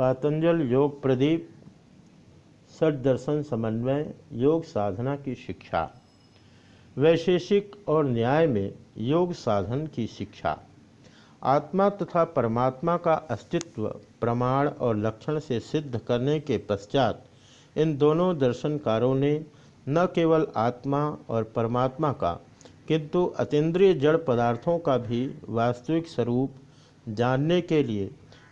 पातंजल योग प्रदीप दर्शन समन्वय, योग साधना की शिक्षा। वैशेषिक और न्याय में योग साधन की शिक्षा। आत्मा तथा परमात्मा का अस्तित्व, प्रमाण और लक्षण से सिद्ध करने के पश्चात इन दोनों दर्शनकारों ने न केवल आत्मा और परमात्मा का, किंतु अतीन्द्रिय जड़ पदार्थों का भी वास्तविक स्वरूप जानने के लिए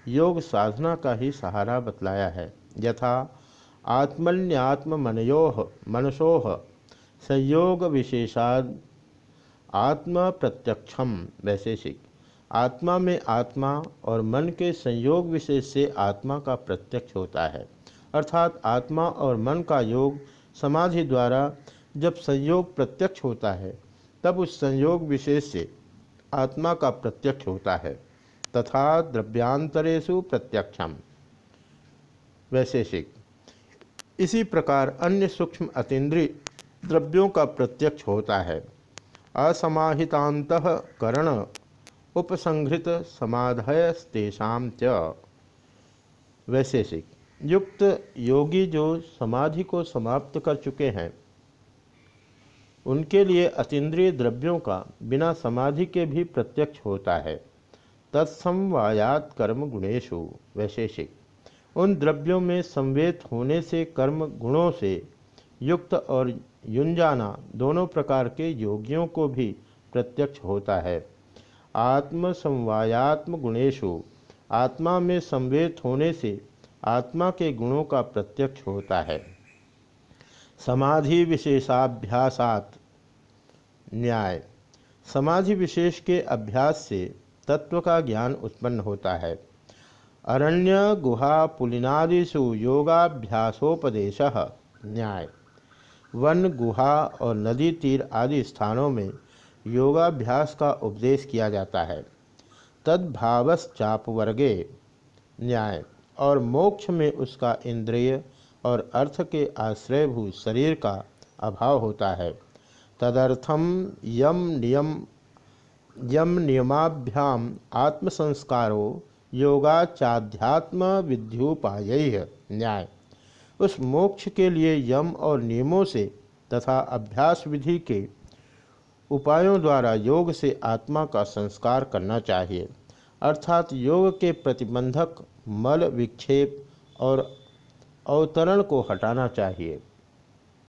योग साधना का ही सहारा बतलाया है। यथा आत्मन्यात्मनयो मनसोह संयोग विशेषाद आत्म प्रत्यक्षम वैशेषिक। आत्मा में आत्मा और मन के संयोग विशेष से आत्मा का प्रत्यक्ष होता है। अर्थात आत्मा और मन का योग समाधि द्वारा जब संयोग प्रत्यक्ष होता है, तब उस संयोग विशेष से आत्मा का प्रत्यक्ष होता है। तथा द्रव्यांतरेशु प्रत्यक्षम। वैशेषिक। इसी प्रकार अन्य सूक्ष्म अतीन्द्रिय द्रव्यों का प्रत्यक्ष होता है। असमाहितांत करण उपसंहृत समाधयस्तेषा च। वैशेषिक। युक्त योगी जो समाधि को समाप्त कर चुके हैं, उनके लिए अतीन्द्रिय द्रव्यों का बिना समाधि के भी प्रत्यक्ष होता है। तत्समवायात कर्म गुणेशु वैशेषिक। उन द्रव्यों में संवेद होने से कर्म गुणों से युक्त और युंजाना दोनों प्रकार के योगियों को भी प्रत्यक्ष होता है। आत्म समवायात्म गुणेशु आत्मा में संवेद होने से आत्मा के गुणों का प्रत्यक्ष होता है। समाधि विशेषाभ्यासात न्याय। समाधि विशेष के अभ्यास से तत्व का ज्ञान उत्पन्न होता है। अरण्य, गुहा, पुलिनादिषु, योगाभ्यासोपदेश, न्याय। वन, गुहा और नदी, तीर आदि स्थानों में योगाभ्यास का उपदेश किया जाता है। तद्भावश्चाप वर्गे न्याय। और मोक्ष में उसका इंद्रिय और अर्थ के आश्रयभूत शरीर का अभाव होता है। तदर्थम यम नियम यम नियमाभ्याम आत्मसंस्कारो योगाचाध्यात्म विद्युपाय न्याय। उस मोक्ष के लिए यम और नियमों से तथा अभ्यास विधि के उपायों द्वारा योग से आत्मा का संस्कार करना चाहिए। अर्थात योग के प्रतिबंधक मल विक्षेप और अवतरण को हटाना चाहिए।